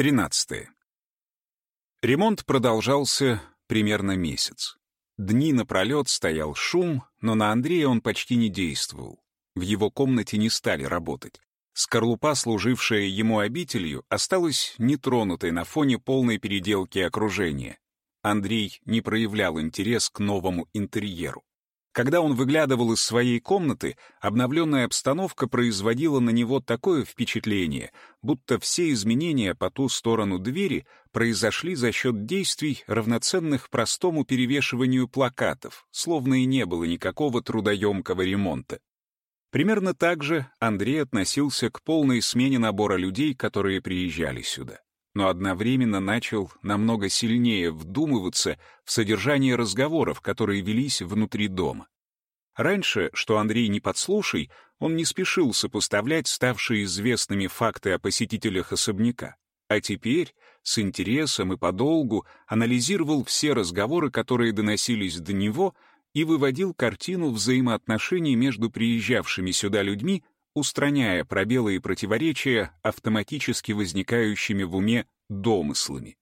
13. Ремонт продолжался примерно месяц. Дни напролет стоял шум, но на Андрея он почти не действовал. В его комнате не стали работать. Скорлупа, служившая ему обителью, осталась нетронутой на фоне полной переделки окружения. Андрей не проявлял интерес к новому интерьеру. Когда он выглядывал из своей комнаты, обновленная обстановка производила на него такое впечатление, будто все изменения по ту сторону двери произошли за счет действий, равноценных простому перевешиванию плакатов, словно и не было никакого трудоемкого ремонта. Примерно так же Андрей относился к полной смене набора людей, которые приезжали сюда но одновременно начал намного сильнее вдумываться в содержание разговоров, которые велись внутри дома. Раньше, что Андрей не подслушай, он не спешил сопоставлять ставшие известными факты о посетителях особняка, а теперь с интересом и подолгу анализировал все разговоры, которые доносились до него, и выводил картину взаимоотношений между приезжавшими сюда людьми устраняя пробелы и противоречия, автоматически возникающими в уме домыслами.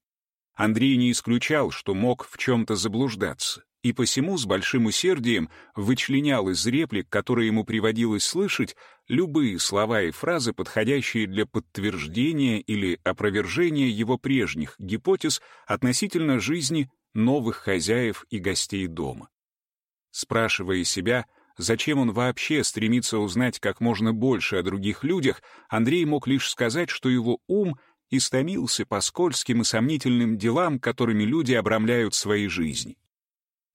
Андрей не исключал, что мог в чем-то заблуждаться, и посему с большим усердием вычленял из реплик, которые ему приводилось слышать, любые слова и фразы, подходящие для подтверждения или опровержения его прежних гипотез относительно жизни новых хозяев и гостей дома. Спрашивая себя, Зачем он вообще стремится узнать как можно больше о других людях, Андрей мог лишь сказать, что его ум истомился по скользким и сомнительным делам, которыми люди обрамляют свои жизни.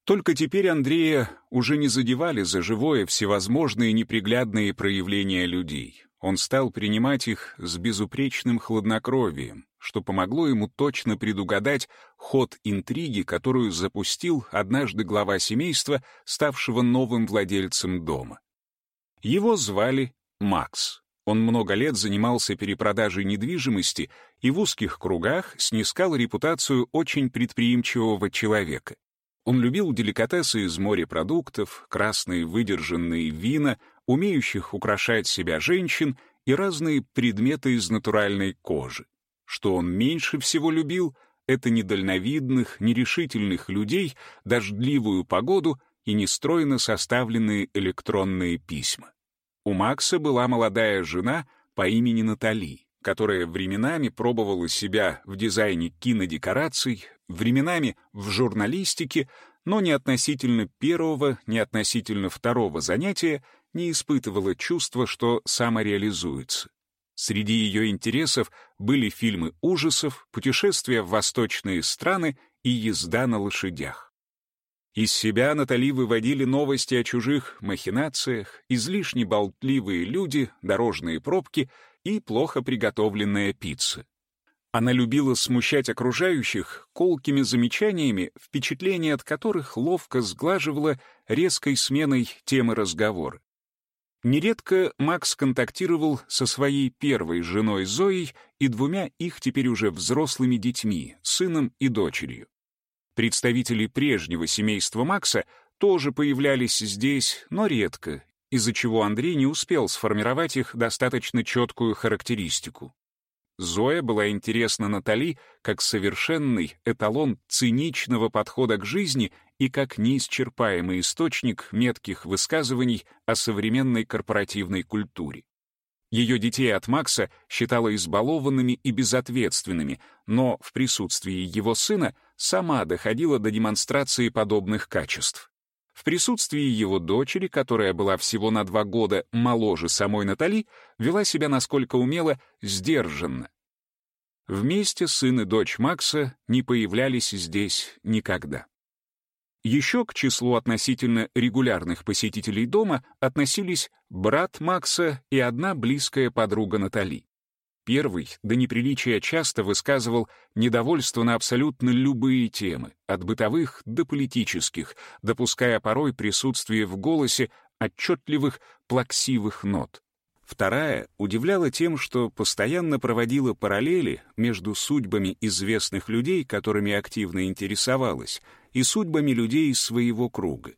Только теперь Андрея уже не задевали за живое всевозможные неприглядные проявления людей. Он стал принимать их с безупречным хладнокровием, что помогло ему точно предугадать ход интриги, которую запустил однажды глава семейства, ставшего новым владельцем дома. Его звали Макс. Он много лет занимался перепродажей недвижимости и в узких кругах снискал репутацию очень предприимчивого человека. Он любил деликатесы из морепродуктов, красные выдержанные вина, умеющих украшать себя женщин и разные предметы из натуральной кожи. Что он меньше всего любил, это недальновидных, нерешительных людей, дождливую погоду и нестройно составленные электронные письма. У Макса была молодая жена по имени Натали, которая временами пробовала себя в дизайне кинодекораций, временами в журналистике, но ни относительно первого, ни относительно второго занятия не испытывала чувства, что самореализуется. Среди ее интересов были фильмы ужасов, путешествия в восточные страны и езда на лошадях. Из себя Натали выводили новости о чужих махинациях, излишне болтливые люди, дорожные пробки и плохо приготовленная пицца. Она любила смущать окружающих колкими замечаниями, впечатление от которых ловко сглаживала резкой сменой темы разговора. Нередко Макс контактировал со своей первой женой Зоей и двумя их теперь уже взрослыми детьми, сыном и дочерью. Представители прежнего семейства Макса тоже появлялись здесь, но редко, из-за чего Андрей не успел сформировать их достаточно четкую характеристику. Зоя была интересна Натали как совершенный эталон циничного подхода к жизни и как неисчерпаемый источник метких высказываний о современной корпоративной культуре. Ее детей от Макса считала избалованными и безответственными, но в присутствии его сына сама доходила до демонстрации подобных качеств. В присутствии его дочери, которая была всего на два года моложе самой Натали, вела себя насколько умело сдержанно. Вместе сын и дочь Макса не появлялись здесь никогда. Еще к числу относительно регулярных посетителей дома относились брат Макса и одна близкая подруга Натали. Первый до неприличия часто высказывал недовольство на абсолютно любые темы, от бытовых до политических, допуская порой присутствие в голосе отчетливых плаксивых нот. Вторая удивляла тем, что постоянно проводила параллели между судьбами известных людей, которыми активно интересовалась, и судьбами людей из своего круга.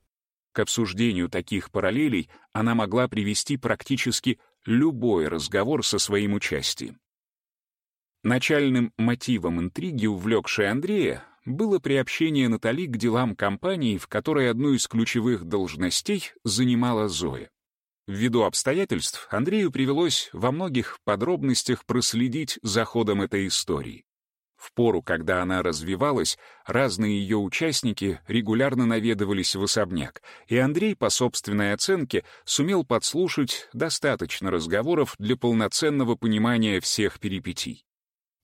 К обсуждению таких параллелей она могла привести практически любой разговор со своим участием. Начальным мотивом интриги, увлекшей Андрея, было приобщение Натали к делам компании, в которой одну из ключевых должностей занимала Зоя. Ввиду обстоятельств Андрею привелось во многих подробностях проследить за ходом этой истории. В пору, когда она развивалась, разные ее участники регулярно наведывались в особняк, и Андрей, по собственной оценке, сумел подслушать достаточно разговоров для полноценного понимания всех перипетий.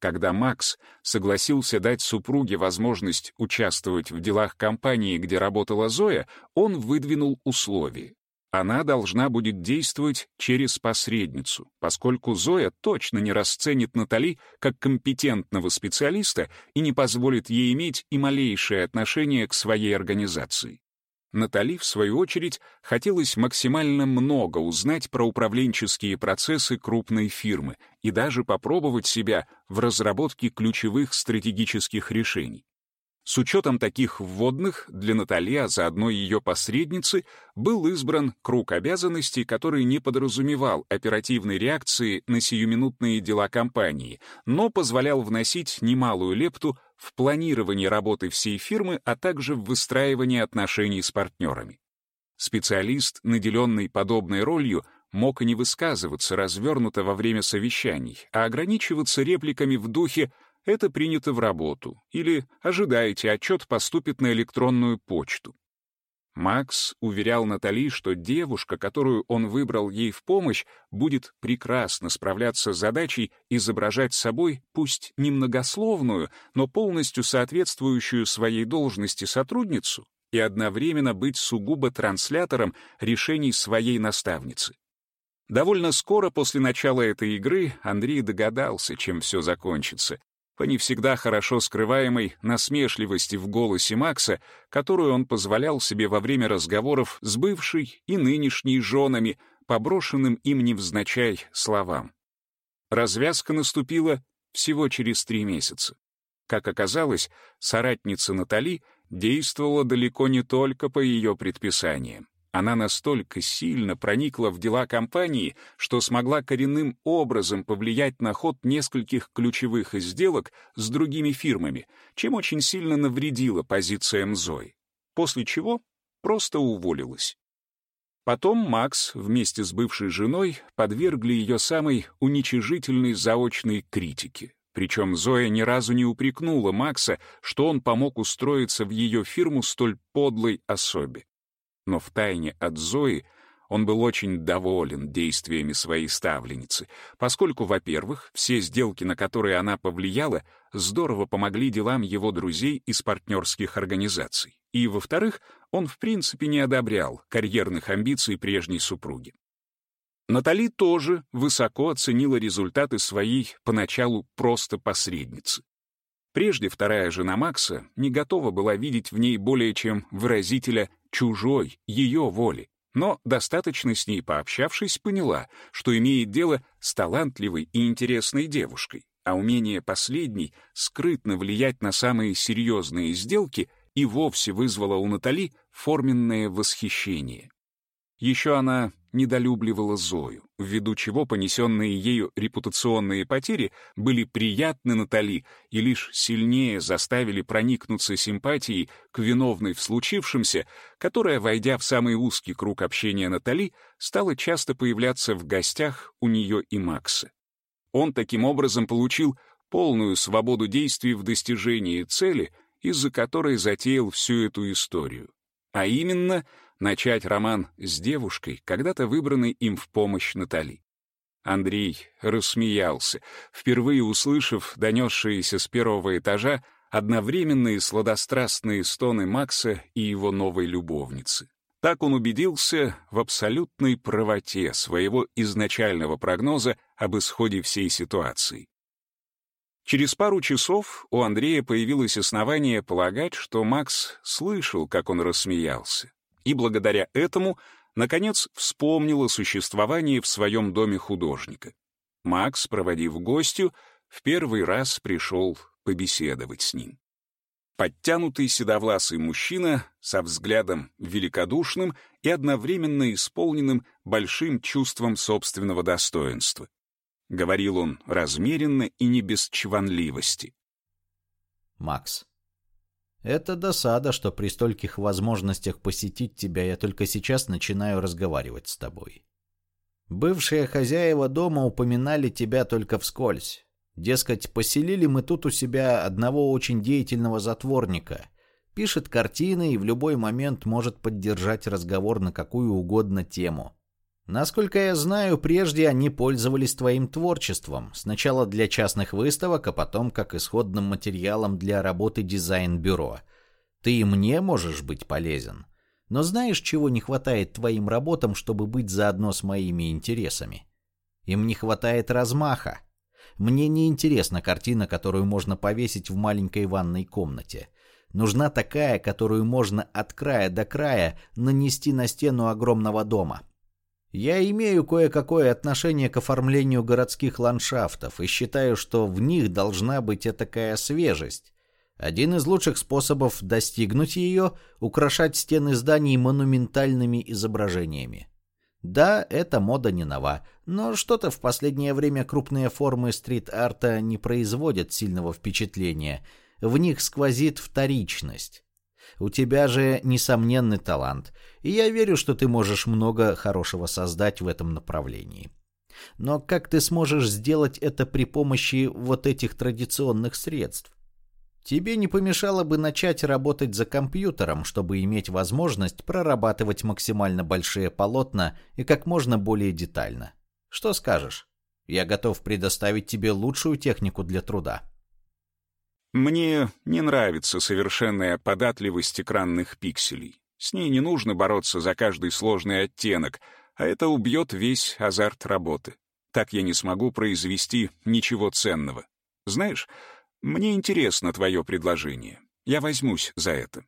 Когда Макс согласился дать супруге возможность участвовать в делах компании, где работала Зоя, он выдвинул условия. Она должна будет действовать через посредницу, поскольку Зоя точно не расценит Натали как компетентного специалиста и не позволит ей иметь и малейшее отношение к своей организации. Натали, в свою очередь, хотелось максимально много узнать про управленческие процессы крупной фирмы и даже попробовать себя в разработке ключевых стратегических решений. С учетом таких вводных, для Натали, а заодно ее посредницы, был избран круг обязанностей, который не подразумевал оперативной реакции на сиюминутные дела компании, но позволял вносить немалую лепту в планирование работы всей фирмы, а также в выстраивание отношений с партнерами. Специалист, наделенный подобной ролью, мог и не высказываться развернуто во время совещаний, а ограничиваться репликами в духе это принято в работу, или ожидаете, отчет поступит на электронную почту. Макс уверял Натали, что девушка, которую он выбрал ей в помощь, будет прекрасно справляться с задачей изображать собой, пусть немногословную, но полностью соответствующую своей должности сотрудницу и одновременно быть сугубо транслятором решений своей наставницы. Довольно скоро после начала этой игры Андрей догадался, чем все закончится, по не всегда хорошо скрываемой насмешливости в голосе Макса, которую он позволял себе во время разговоров с бывшей и нынешней женами, поброшенным им невзначай словам. Развязка наступила всего через три месяца. Как оказалось, соратница Натали действовала далеко не только по ее предписаниям. Она настолько сильно проникла в дела компании, что смогла коренным образом повлиять на ход нескольких ключевых сделок с другими фирмами, чем очень сильно навредила позициям Зои. После чего просто уволилась. Потом Макс вместе с бывшей женой подвергли ее самой уничижительной заочной критике. Причем Зоя ни разу не упрекнула Макса, что он помог устроиться в ее фирму столь подлой особе. Но втайне от Зои он был очень доволен действиями своей ставленницы, поскольку, во-первых, все сделки, на которые она повлияла, здорово помогли делам его друзей из партнерских организаций. И, во-вторых, он в принципе не одобрял карьерных амбиций прежней супруги. Натали тоже высоко оценила результаты своей поначалу просто посредницы. Прежде вторая жена Макса не готова была видеть в ней более чем выразителя чужой, ее воли, но, достаточно с ней пообщавшись, поняла, что имеет дело с талантливой и интересной девушкой, а умение последней скрытно влиять на самые серьезные сделки и вовсе вызвало у Натали форменное восхищение. Еще она недолюбливала Зою, ввиду чего понесенные ею репутационные потери были приятны Натали и лишь сильнее заставили проникнуться симпатией к виновной в случившемся, которая, войдя в самый узкий круг общения Натали, стала часто появляться в гостях у нее и Макса. Он таким образом получил полную свободу действий в достижении цели, из-за которой затеял всю эту историю. А именно — начать роман с девушкой, когда-то выбранной им в помощь Натали. Андрей рассмеялся, впервые услышав донесшиеся с первого этажа одновременные сладострастные стоны Макса и его новой любовницы. Так он убедился в абсолютной правоте своего изначального прогноза об исходе всей ситуации. Через пару часов у Андрея появилось основание полагать, что Макс слышал, как он рассмеялся и благодаря этому, наконец, вспомнил о существовании в своем доме художника. Макс, проводив гостю, в первый раз пришел побеседовать с ним. Подтянутый седовласый мужчина со взглядом великодушным и одновременно исполненным большим чувством собственного достоинства. — говорил он размеренно и не без чванливости. Макс. Это досада, что при стольких возможностях посетить тебя я только сейчас начинаю разговаривать с тобой. Бывшие хозяева дома упоминали тебя только вскользь. Дескать, поселили мы тут у себя одного очень деятельного затворника. Пишет картины и в любой момент может поддержать разговор на какую угодно тему. Насколько я знаю, прежде они пользовались твоим творчеством, сначала для частных выставок, а потом как исходным материалом для работы дизайн-бюро. Ты и мне можешь быть полезен. Но знаешь, чего не хватает твоим работам, чтобы быть заодно с моими интересами? Им не хватает размаха. Мне не интересна картина, которую можно повесить в маленькой ванной комнате. Нужна такая, которую можно от края до края нанести на стену огромного дома. Я имею кое-какое отношение к оформлению городских ландшафтов и считаю, что в них должна быть такая свежесть. Один из лучших способов достигнуть ее – украшать стены зданий монументальными изображениями. Да, эта мода не нова, но что-то в последнее время крупные формы стрит-арта не производят сильного впечатления. В них сквозит вторичность. У тебя же несомненный талант, и я верю, что ты можешь много хорошего создать в этом направлении. Но как ты сможешь сделать это при помощи вот этих традиционных средств? Тебе не помешало бы начать работать за компьютером, чтобы иметь возможность прорабатывать максимально большие полотна и как можно более детально. Что скажешь? Я готов предоставить тебе лучшую технику для труда. Мне не нравится совершенная податливость экранных пикселей. С ней не нужно бороться за каждый сложный оттенок, а это убьет весь азарт работы. Так я не смогу произвести ничего ценного. Знаешь, мне интересно твое предложение. Я возьмусь за это.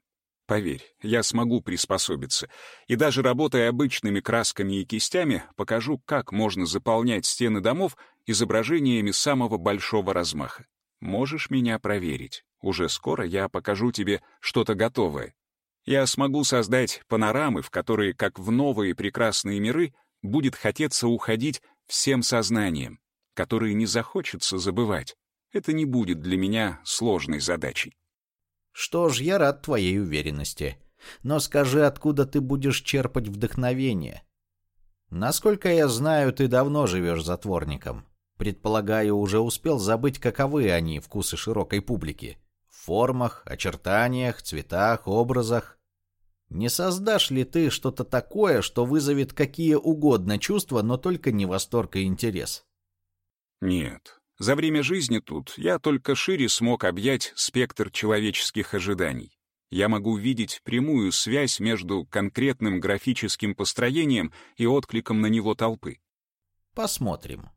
Поверь, я смогу приспособиться. И даже работая обычными красками и кистями, покажу, как можно заполнять стены домов изображениями самого большого размаха. Можешь меня проверить. Уже скоро я покажу тебе что-то готовое. Я смогу создать панорамы, в которые, как в новые прекрасные миры, будет хотеться уходить всем сознанием, которые не захочется забывать. Это не будет для меня сложной задачей. Что ж, я рад твоей уверенности. Но скажи, откуда ты будешь черпать вдохновение? Насколько я знаю, ты давно живешь затворником. Предполагаю, уже успел забыть, каковы они, вкусы широкой публики. В формах, очертаниях, цветах, образах. Не создашь ли ты что-то такое, что вызовет какие угодно чувства, но только не восторг и интерес? Нет. За время жизни тут я только шире смог объять спектр человеческих ожиданий. Я могу видеть прямую связь между конкретным графическим построением и откликом на него толпы. Посмотрим.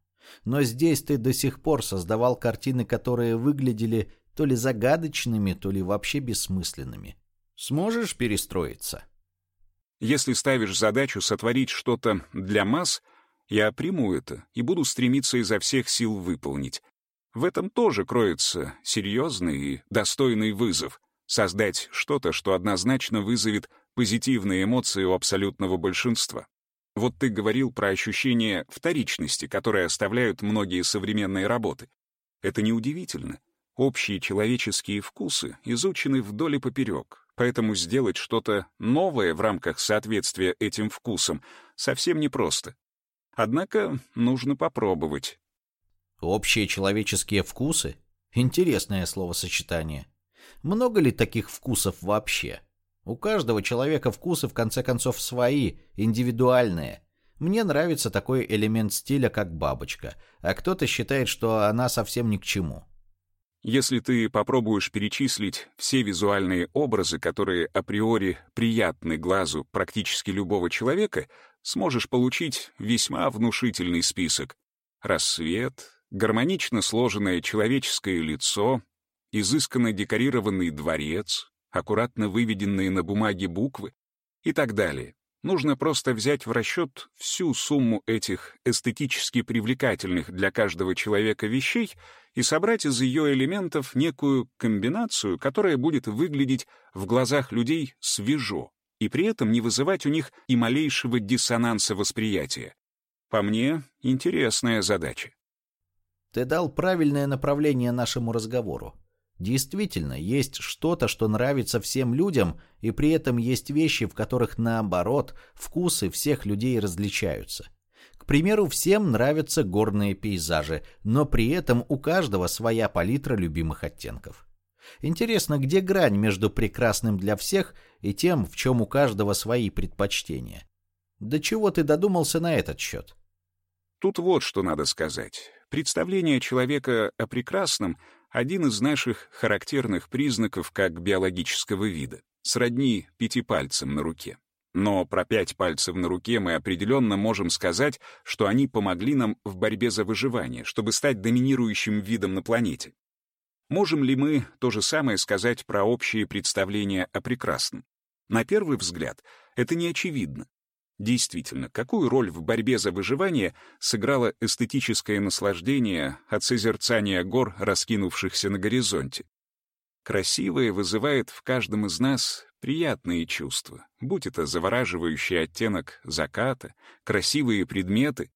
Но здесь ты до сих пор создавал картины, которые выглядели то ли загадочными, то ли вообще бессмысленными. Сможешь перестроиться? Если ставишь задачу сотворить что-то для масс, я приму это и буду стремиться изо всех сил выполнить. В этом тоже кроется серьезный и достойный вызов — создать что-то, что однозначно вызовет позитивные эмоции у абсолютного большинства. Вот ты говорил про ощущение вторичности, которое оставляют многие современные работы. Это неудивительно. Общие человеческие вкусы изучены вдоль и поперек, поэтому сделать что-то новое в рамках соответствия этим вкусам совсем непросто. Однако нужно попробовать. Общие человеческие вкусы? Интересное словосочетание. Много ли таких вкусов вообще? У каждого человека вкусы, в конце концов, свои, индивидуальные. Мне нравится такой элемент стиля, как бабочка, а кто-то считает, что она совсем ни к чему. Если ты попробуешь перечислить все визуальные образы, которые априори приятны глазу практически любого человека, сможешь получить весьма внушительный список. Рассвет, гармонично сложенное человеческое лицо, изысканно декорированный дворец, аккуратно выведенные на бумаге буквы и так далее. Нужно просто взять в расчет всю сумму этих эстетически привлекательных для каждого человека вещей и собрать из ее элементов некую комбинацию, которая будет выглядеть в глазах людей свежо и при этом не вызывать у них и малейшего диссонанса восприятия. По мне, интересная задача. Ты дал правильное направление нашему разговору. Действительно, есть что-то, что нравится всем людям, и при этом есть вещи, в которых, наоборот, вкусы всех людей различаются. К примеру, всем нравятся горные пейзажи, но при этом у каждого своя палитра любимых оттенков. Интересно, где грань между прекрасным для всех и тем, в чем у каждого свои предпочтения? До чего ты додумался на этот счет? Тут вот что надо сказать. Представление человека о прекрасном — один из наших характерных признаков как биологического вида, сродни пяти пальцам на руке. Но про пять пальцев на руке мы определенно можем сказать, что они помогли нам в борьбе за выживание, чтобы стать доминирующим видом на планете. Можем ли мы то же самое сказать про общие представления о прекрасном? На первый взгляд, это не очевидно. Действительно, какую роль в борьбе за выживание сыграло эстетическое наслаждение от созерцания гор, раскинувшихся на горизонте? Красивое вызывает в каждом из нас приятные чувства, будь это завораживающий оттенок заката, красивые предметы.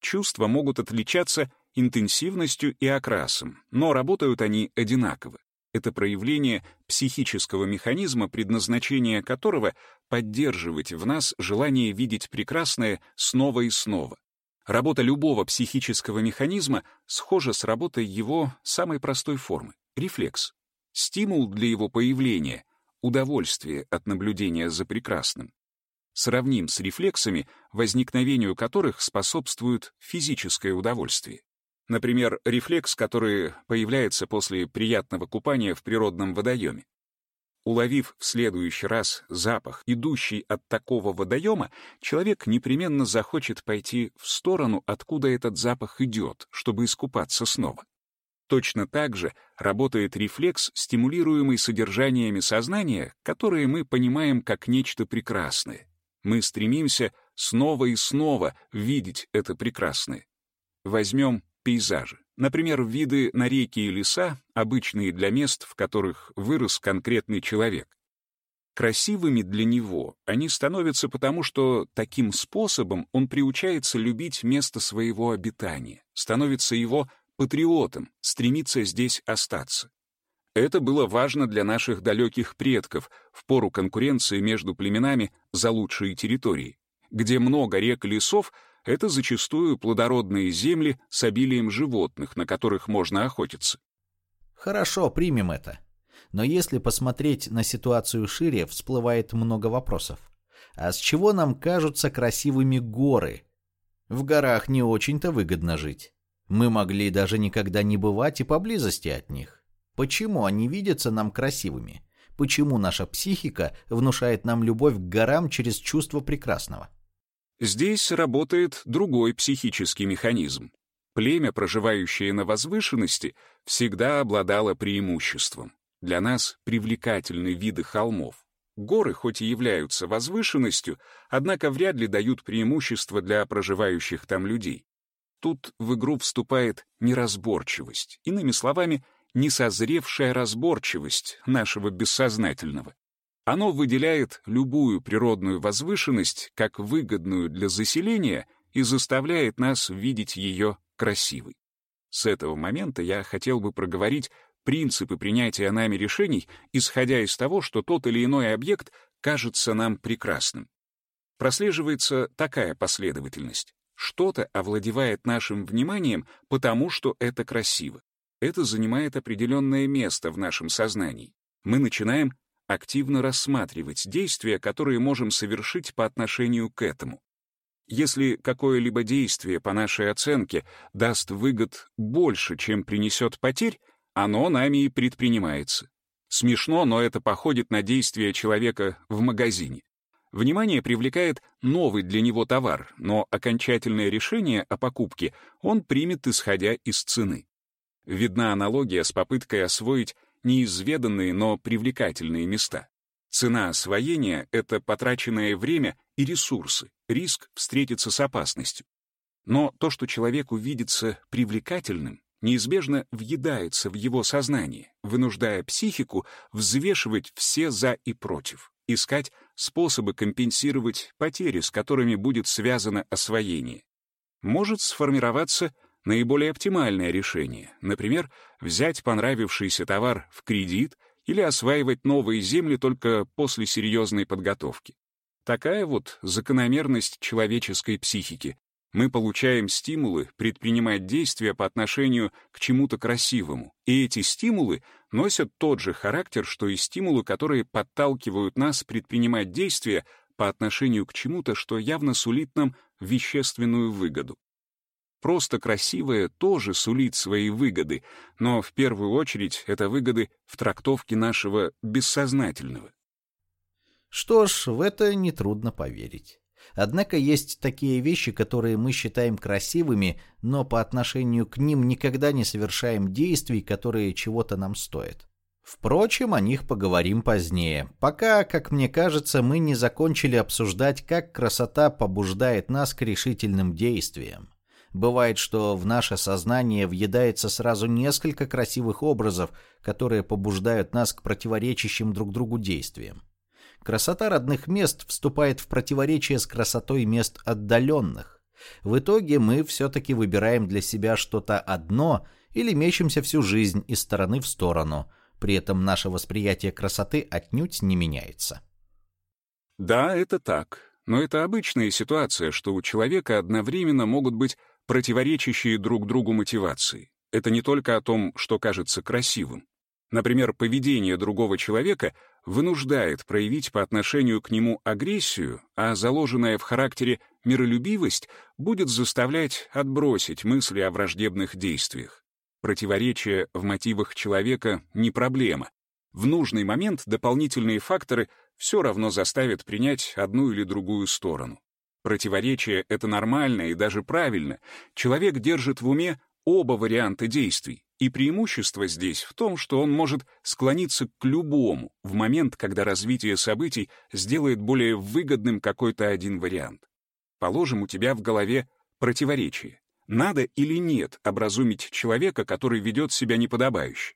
Чувства могут отличаться интенсивностью и окрасом, но работают они одинаково. Это проявление психического механизма, предназначение которого — поддерживать в нас желание видеть прекрасное снова и снова. Работа любого психического механизма схожа с работой его самой простой формы — рефлекс. Стимул для его появления — удовольствие от наблюдения за прекрасным. Сравним с рефлексами, возникновению которых способствует физическое удовольствие. Например, рефлекс, который появляется после приятного купания в природном водоеме. Уловив в следующий раз запах, идущий от такого водоема, человек непременно захочет пойти в сторону, откуда этот запах идет, чтобы искупаться снова. Точно так же работает рефлекс, стимулируемый содержаниями сознания, которые мы понимаем как нечто прекрасное. Мы стремимся снова и снова видеть это прекрасное. Возьмем пейзажи. Например, виды на реки и леса, обычные для мест, в которых вырос конкретный человек. Красивыми для него они становятся потому, что таким способом он приучается любить место своего обитания, становится его патриотом, стремится здесь остаться. Это было важно для наших далеких предков в пору конкуренции между племенами за лучшие территории. Где много рек и лесов, это зачастую плодородные земли с обилием животных, на которых можно охотиться. Хорошо, примем это. Но если посмотреть на ситуацию шире, всплывает много вопросов. А с чего нам кажутся красивыми горы? В горах не очень-то выгодно жить. Мы могли даже никогда не бывать и поблизости от них. Почему они видятся нам красивыми? Почему наша психика внушает нам любовь к горам через чувство прекрасного? Здесь работает другой психический механизм. Племя, проживающее на возвышенности, всегда обладало преимуществом. Для нас привлекательны виды холмов. Горы хоть и являются возвышенностью, однако вряд ли дают преимущество для проживающих там людей. Тут в игру вступает неразборчивость, иными словами, несозревшая разборчивость нашего бессознательного. Оно выделяет любую природную возвышенность как выгодную для заселения и заставляет нас видеть ее красивой. С этого момента я хотел бы проговорить принципы принятия нами решений, исходя из того, что тот или иной объект кажется нам прекрасным. Прослеживается такая последовательность. Что-то овладевает нашим вниманием, потому что это красиво. Это занимает определенное место в нашем сознании. Мы начинаем активно рассматривать действия, которые можем совершить по отношению к этому. Если какое-либо действие, по нашей оценке, даст выгод больше, чем принесет потерь, оно нами и предпринимается. Смешно, но это походит на действие человека в магазине. Внимание привлекает новый для него товар, но окончательное решение о покупке он примет, исходя из цены. Видна аналогия с попыткой освоить неизведанные, но привлекательные места. Цена освоения — это потраченное время и ресурсы, риск встретиться с опасностью. Но то, что человеку видится привлекательным, неизбежно въедается в его сознание, вынуждая психику взвешивать все «за» и «против», искать способы компенсировать потери, с которыми будет связано освоение. Может сформироваться наиболее оптимальное решение. Например, взять понравившийся товар в кредит или осваивать новые земли только после серьезной подготовки. Такая вот закономерность человеческой психики. Мы получаем стимулы предпринимать действия по отношению к чему-то красивому, и эти стимулы носят тот же характер, что и стимулы, которые подталкивают нас предпринимать действия по отношению к чему-то, что явно сулит нам вещественную выгоду. Просто красивое тоже сулит свои выгоды, но в первую очередь это выгоды в трактовке нашего бессознательного. Что ж, в это нетрудно поверить. Однако есть такие вещи, которые мы считаем красивыми, но по отношению к ним никогда не совершаем действий, которые чего-то нам стоят. Впрочем, о них поговорим позднее. Пока, как мне кажется, мы не закончили обсуждать, как красота побуждает нас к решительным действиям. Бывает, что в наше сознание въедается сразу несколько красивых образов, которые побуждают нас к противоречащим друг другу действиям. Красота родных мест вступает в противоречие с красотой мест отдаленных. В итоге мы все-таки выбираем для себя что-то одно или мечемся всю жизнь из стороны в сторону. При этом наше восприятие красоты отнюдь не меняется. Да, это так. Но это обычная ситуация, что у человека одновременно могут быть противоречащие друг другу мотивации. Это не только о том, что кажется красивым. Например, поведение другого человека вынуждает проявить по отношению к нему агрессию, а заложенная в характере миролюбивость будет заставлять отбросить мысли о враждебных действиях. Противоречие в мотивах человека не проблема. В нужный момент дополнительные факторы все равно заставят принять одну или другую сторону. Противоречие — это нормально и даже правильно. Человек держит в уме оба варианта действий. И преимущество здесь в том, что он может склониться к любому в момент, когда развитие событий сделает более выгодным какой-то один вариант. Положим, у тебя в голове противоречие. Надо или нет образумить человека, который ведет себя неподобающе.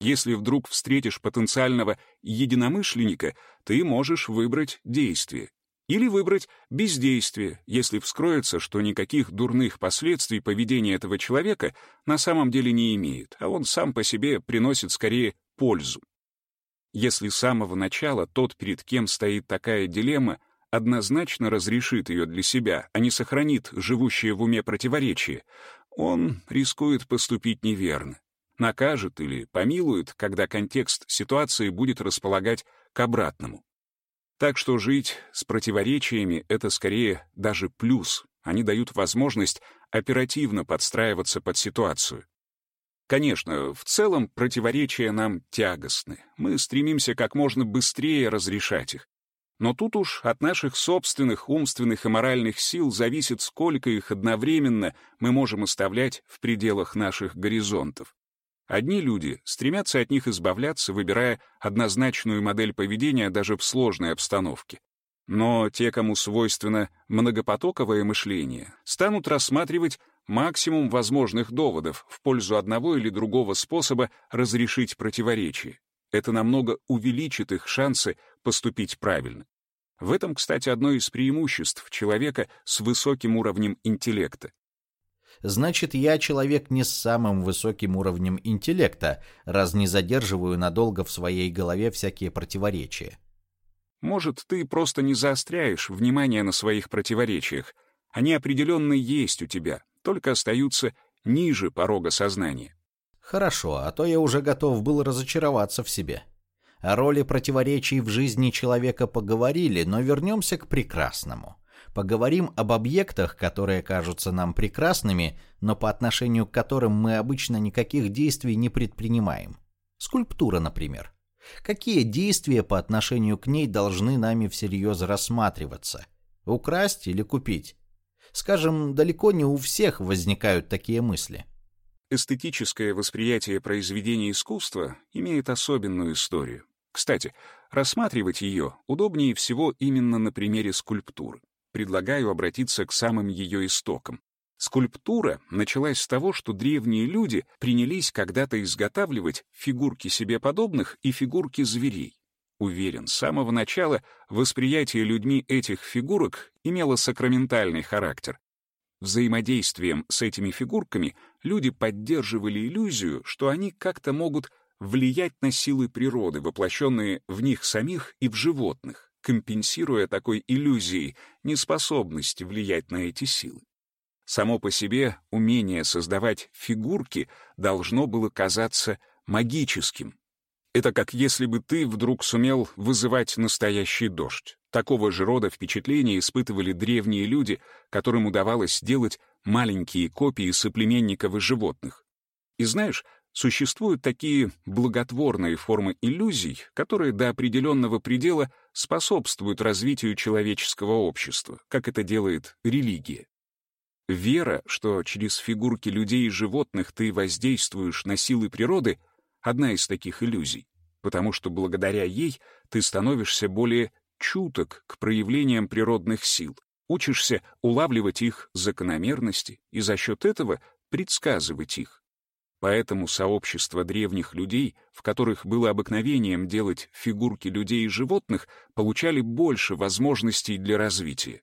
Если вдруг встретишь потенциального единомышленника, ты можешь выбрать действие или выбрать бездействие, если вскроется, что никаких дурных последствий поведения этого человека на самом деле не имеет, а он сам по себе приносит скорее пользу. Если с самого начала тот, перед кем стоит такая дилемма, однозначно разрешит ее для себя, а не сохранит живущее в уме противоречие, он рискует поступить неверно. Накажет или помилует, когда контекст ситуации будет располагать к обратному. Так что жить с противоречиями — это скорее даже плюс. Они дают возможность оперативно подстраиваться под ситуацию. Конечно, в целом противоречия нам тягостны. Мы стремимся как можно быстрее разрешать их. Но тут уж от наших собственных умственных и моральных сил зависит, сколько их одновременно мы можем оставлять в пределах наших горизонтов. Одни люди стремятся от них избавляться, выбирая однозначную модель поведения даже в сложной обстановке. Но те, кому свойственно многопотоковое мышление, станут рассматривать максимум возможных доводов в пользу одного или другого способа разрешить противоречие. Это намного увеличит их шансы поступить правильно. В этом, кстати, одно из преимуществ человека с высоким уровнем интеллекта значит, я человек не с самым высоким уровнем интеллекта, раз не задерживаю надолго в своей голове всякие противоречия. Может, ты просто не заостряешь внимание на своих противоречиях. Они определенно есть у тебя, только остаются ниже порога сознания. Хорошо, а то я уже готов был разочароваться в себе. О роли противоречий в жизни человека поговорили, но вернемся к прекрасному поговорим об объектах, которые кажутся нам прекрасными, но по отношению к которым мы обычно никаких действий не предпринимаем. Скульптура, например. Какие действия по отношению к ней должны нами всерьез рассматриваться? Украсть или купить? Скажем, далеко не у всех возникают такие мысли. Эстетическое восприятие произведения искусства имеет особенную историю. Кстати, рассматривать ее удобнее всего именно на примере скульптуры предлагаю обратиться к самым ее истокам. Скульптура началась с того, что древние люди принялись когда-то изготавливать фигурки себе подобных и фигурки зверей. Уверен, с самого начала восприятие людьми этих фигурок имело сакраментальный характер. Взаимодействием с этими фигурками люди поддерживали иллюзию, что они как-то могут влиять на силы природы, воплощенные в них самих и в животных, компенсируя такой иллюзией неспособность влиять на эти силы. Само по себе умение создавать фигурки должно было казаться магическим. Это как если бы ты вдруг сумел вызывать настоящий дождь. Такого же рода впечатления испытывали древние люди, которым удавалось делать маленькие копии соплеменников и животных. И знаешь, Существуют такие благотворные формы иллюзий, которые до определенного предела способствуют развитию человеческого общества, как это делает религия. Вера, что через фигурки людей и животных ты воздействуешь на силы природы, одна из таких иллюзий, потому что благодаря ей ты становишься более чуток к проявлениям природных сил, учишься улавливать их закономерности и за счет этого предсказывать их. Поэтому сообщество древних людей, в которых было обыкновением делать фигурки людей и животных, получали больше возможностей для развития.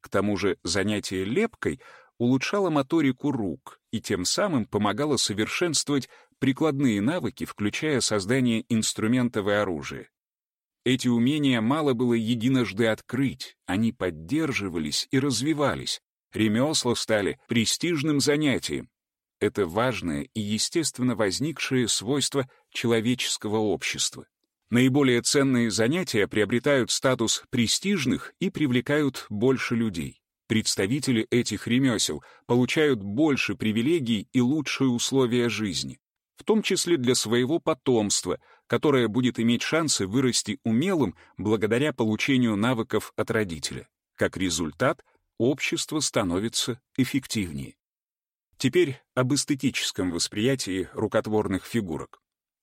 К тому же занятие лепкой улучшало моторику рук и тем самым помогало совершенствовать прикладные навыки, включая создание инструментов и оружия. Эти умения мало было единожды открыть, они поддерживались и развивались. Ремесла стали престижным занятием, это важное и естественно возникшее свойство человеческого общества. Наиболее ценные занятия приобретают статус престижных и привлекают больше людей. Представители этих ремесел получают больше привилегий и лучшие условия жизни, в том числе для своего потомства, которое будет иметь шансы вырасти умелым благодаря получению навыков от родителя. Как результат, общество становится эффективнее. Теперь об эстетическом восприятии рукотворных фигурок.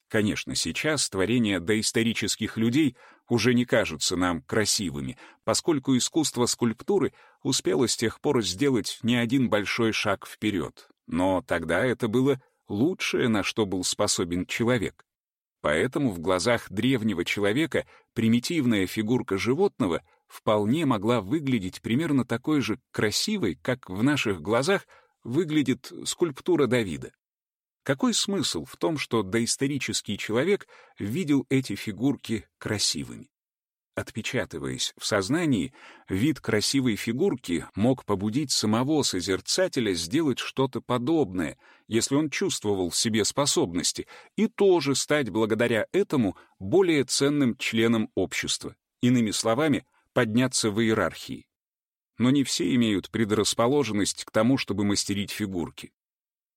Конечно, сейчас творения доисторических людей уже не кажутся нам красивыми, поскольку искусство скульптуры успело с тех пор сделать не один большой шаг вперед. Но тогда это было лучшее, на что был способен человек. Поэтому в глазах древнего человека примитивная фигурка животного вполне могла выглядеть примерно такой же красивой, как в наших глазах — выглядит скульптура Давида. Какой смысл в том, что доисторический человек видел эти фигурки красивыми? Отпечатываясь в сознании, вид красивой фигурки мог побудить самого созерцателя сделать что-то подобное, если он чувствовал в себе способности, и тоже стать благодаря этому более ценным членом общества. Иными словами, подняться в иерархии но не все имеют предрасположенность к тому, чтобы мастерить фигурки.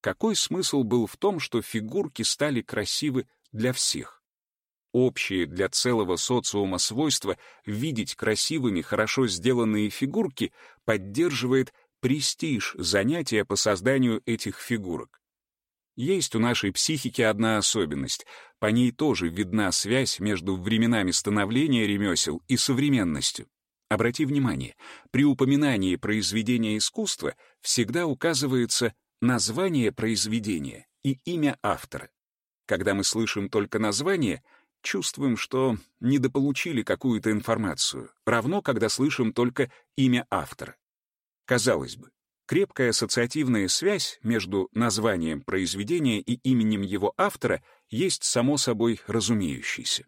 Какой смысл был в том, что фигурки стали красивы для всех? Общее для целого социума свойство видеть красивыми, хорошо сделанные фигурки поддерживает престиж занятия по созданию этих фигурок. Есть у нашей психики одна особенность. По ней тоже видна связь между временами становления ремесел и современностью. Обрати внимание, при упоминании произведения искусства всегда указывается название произведения и имя автора. Когда мы слышим только название, чувствуем, что недополучили какую-то информацию, равно когда слышим только имя автора. Казалось бы, крепкая ассоциативная связь между названием произведения и именем его автора есть само собой разумеющейся.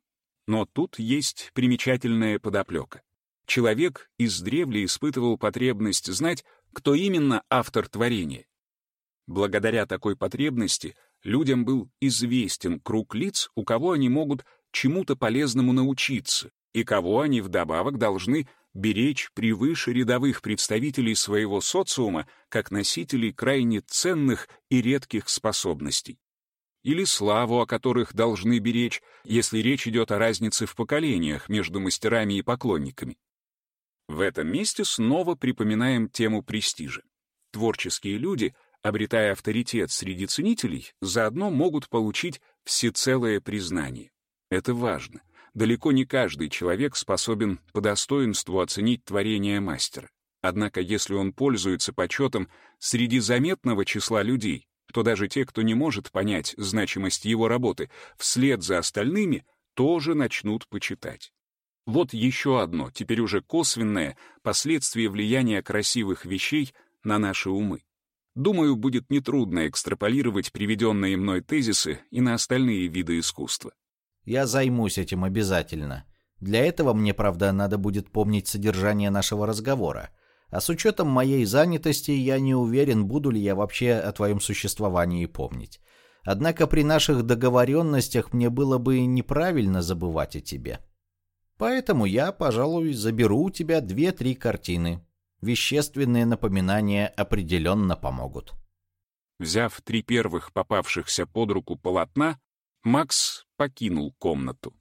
Но тут есть примечательная подоплека. Человек издревле испытывал потребность знать, кто именно автор творения. Благодаря такой потребности людям был известен круг лиц, у кого они могут чему-то полезному научиться, и кого они вдобавок должны беречь превыше рядовых представителей своего социума как носителей крайне ценных и редких способностей. Или славу, о которых должны беречь, если речь идет о разнице в поколениях между мастерами и поклонниками. В этом месте снова припоминаем тему престижа. Творческие люди, обретая авторитет среди ценителей, заодно могут получить всецелое признание. Это важно. Далеко не каждый человек способен по достоинству оценить творение мастера. Однако если он пользуется почетом среди заметного числа людей, то даже те, кто не может понять значимость его работы, вслед за остальными тоже начнут почитать. Вот еще одно, теперь уже косвенное, последствие влияния красивых вещей на наши умы. Думаю, будет нетрудно экстраполировать приведенные мной тезисы и на остальные виды искусства. Я займусь этим обязательно. Для этого мне, правда, надо будет помнить содержание нашего разговора. А с учетом моей занятости я не уверен, буду ли я вообще о твоем существовании помнить. Однако при наших договоренностях мне было бы неправильно забывать о тебе. Поэтому я, пожалуй, заберу у тебя две-три картины. Вещественные напоминания определенно помогут. Взяв три первых попавшихся под руку полотна, Макс покинул комнату.